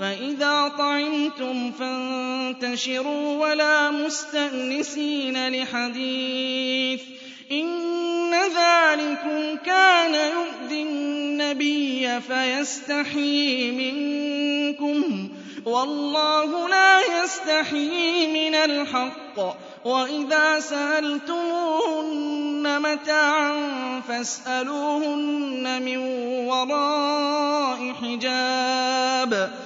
فَإِذَا طَعِمْتُمْ فَانْتَشِرُوا وَلَا مُسْتَأْنِسِينَ لِحَدِيثٍ إِنَّ ذَلِكُمْ كَانَ يُؤْذِي النَّبِيَّ فَيَسْتَحْيِي مِنْكُمْ وَاللَّهُ لَا يَسْتَحْيِي مِنَ الْحَقِّ وَإِذَا سَأَلْتُمُوهُنَّ مَتَاعًا فَاسْأَلُوهُنَّ مِنْ وَرَاءِ حِجَابٍ